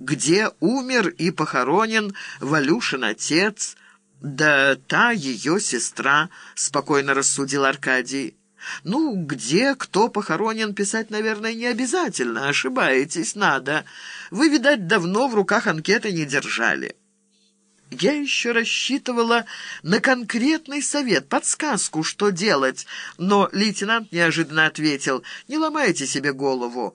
где умер и похоронен Валюшин отец, да та ее сестра, спокойно рассудил Аркадий. Ну, где кто похоронен, писать, наверное, не обязательно. Ошибаетесь, надо. Вы, видать, давно в руках анкеты не держали. Я еще рассчитывала на конкретный совет, подсказку, что делать, но лейтенант неожиданно ответил, «Не ломайте себе голову.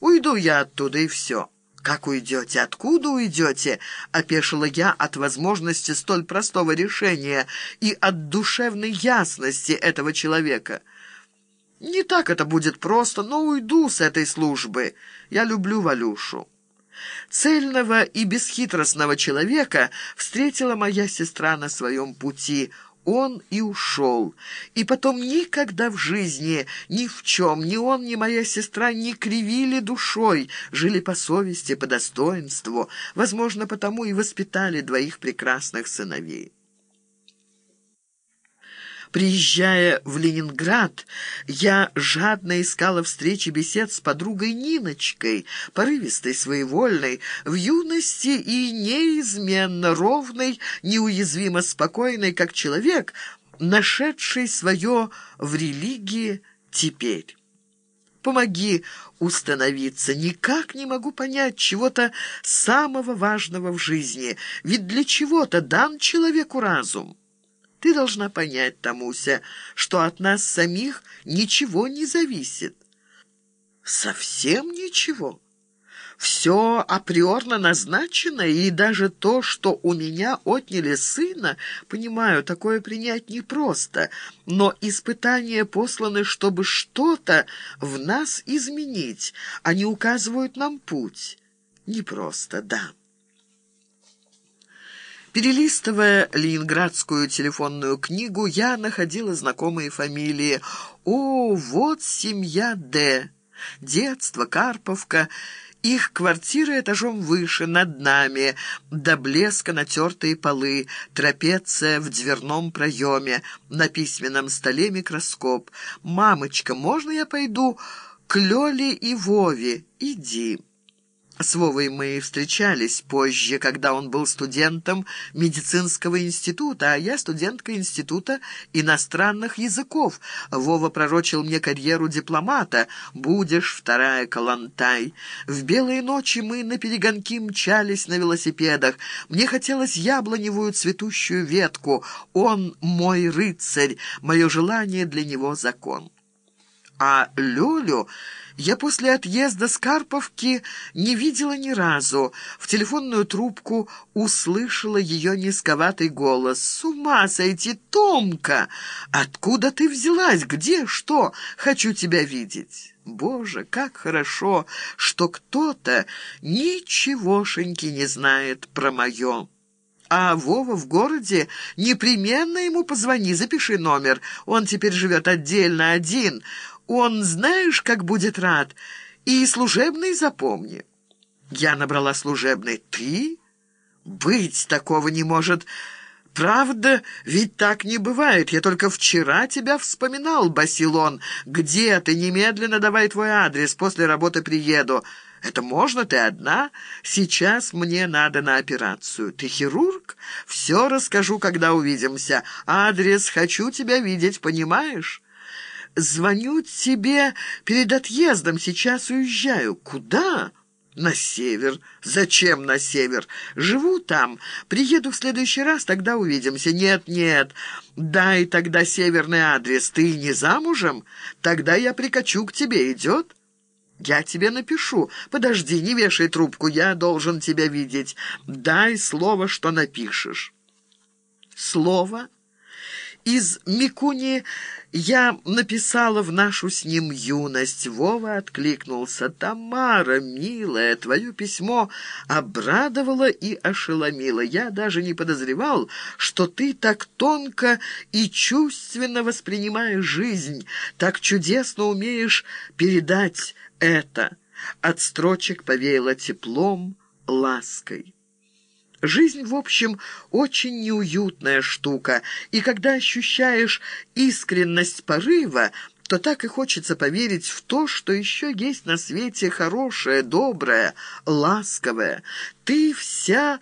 Уйду я оттуда, и все». «Как уйдете? Откуда уйдете?» — опешила я от возможности столь простого решения и от душевной ясности этого человека. «Не так это будет просто, но уйду с этой службы. Я люблю Валюшу». Цельного и бесхитростного человека встретила моя сестра на своем пути. Он и ушел. И потом никогда в жизни, ни в чем, ни он, ни моя сестра не кривили душой, жили по совести, по достоинству, возможно, потому и воспитали двоих прекрасных сыновей. Приезжая в Ленинград, я жадно искала встречи бесед с подругой Ниночкой, порывистой, своевольной, в юности и неизменно ровной, неуязвимо спокойной, как человек, нашедший свое в религии теперь. Помоги установиться. Никак не могу понять чего-то самого важного в жизни. Ведь для чего-то дан человеку разум. Ты должна понять, Тамуся, что от нас самих ничего не зависит. Совсем ничего. Все априорно назначено, и даже то, что у меня отняли сына, понимаю, такое принять непросто, но испытания посланы, чтобы что-то в нас изменить. Они указывают нам путь. Непросто, да. Перелистывая ленинградскую телефонную книгу, я находила знакомые фамилии. О, вот семья Д. Детство, Карповка. Их квартира этажом выше, над нами, до блеска натертые полы, трапеция в дверном проеме, на письменном столе микроскоп. «Мамочка, можно я пойду к Лёле и Вове? Иди». С Вовой мы встречались позже, когда он был студентом медицинского института, а я студентка института иностранных языков. Вова пророчил мне карьеру дипломата. «Будешь вторая Калантай». В белые ночи мы на перегонки мчались на велосипедах. Мне хотелось яблоневую цветущую ветку. Он мой рыцарь, мое желание для него закон. А Лёлю я после отъезда с Карповки не видела ни разу. В телефонную трубку услышала ее низковатый голос. «С ума сойти, Томка! Откуда ты взялась? Где? Что? Хочу тебя видеть!» Боже, как хорошо, что кто-то ничегошеньки не знает про мое. А Вова в городе? Непременно ему позвони, запиши номер. Он теперь живет отдельно один. Он, знаешь, как будет рад. И служебный запомни». Я набрала служебный. «Ты? Быть такого не может. Правда, ведь так не бывает. Я только вчера тебя вспоминал, Басилон. Где ты? Немедленно давай твой адрес. После работы приеду». «Это можно? Ты одна? Сейчас мне надо на операцию. Ты хирург? Все расскажу, когда увидимся. Адрес хочу тебя видеть, понимаешь?» «Звоню тебе перед отъездом, сейчас уезжаю. Куда?» «На север. Зачем на север? Живу там. Приеду в следующий раз, тогда увидимся. Нет, нет. Дай тогда северный адрес. Ты не замужем? Тогда я прикачу к тебе. Идет?» «Я тебе напишу. Подожди, не вешай трубку, я должен тебя видеть. Дай слово, что напишешь». «Слово?» Из Микуни я написала в нашу с ним юность. Вова откликнулся. «Тамара, милая, твое письмо обрадовало и ошеломило. Я даже не подозревал, что ты так тонко и чувственно воспринимаешь жизнь, так чудесно умеешь передать это». От строчек повеяло теплом, лаской. Жизнь, в общем, очень неуютная штука, и когда ощущаешь искренность порыва, то так и хочется поверить в то, что еще есть на свете хорошее, доброе, ласковое. Ты вся